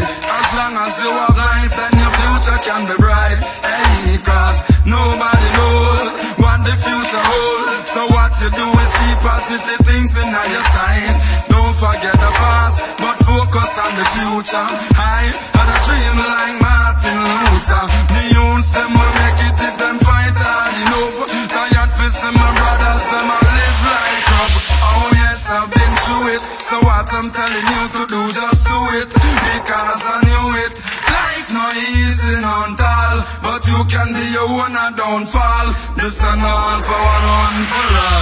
As long as you are life, then your future can be bright. Hey, cause nobody knows what the future holds. So what you do is keep positive things in your sight. Don't forget the past, but focus on the future. I had a dream like Martin Luther. The youths, them will make it if them fight hard enough. Tired for my brothers, them I live like up. Oh yes, I've been through it. So I I'm telling you to do, just do it. Because I knew it. Life no easy, none tall. But you can be your own and don't fall. This and all for one, one for all.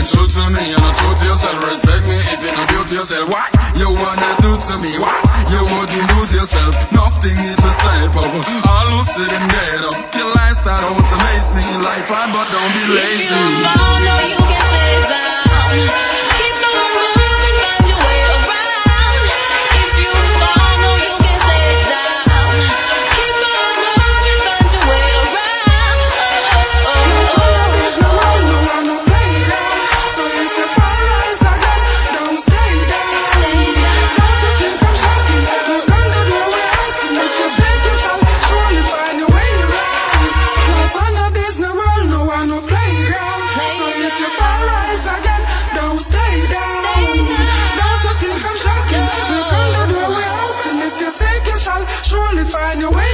pre-suicidal. To me, you're not true to yourself. Respect me if you're not true to yourself. What you wanna do to me? What you wouldn't do to yourself? Nothing if you step up. All who sit and get up. Your lifestyle amaze me. Life hard, but don't be lazy. If you fall, no, you find your way.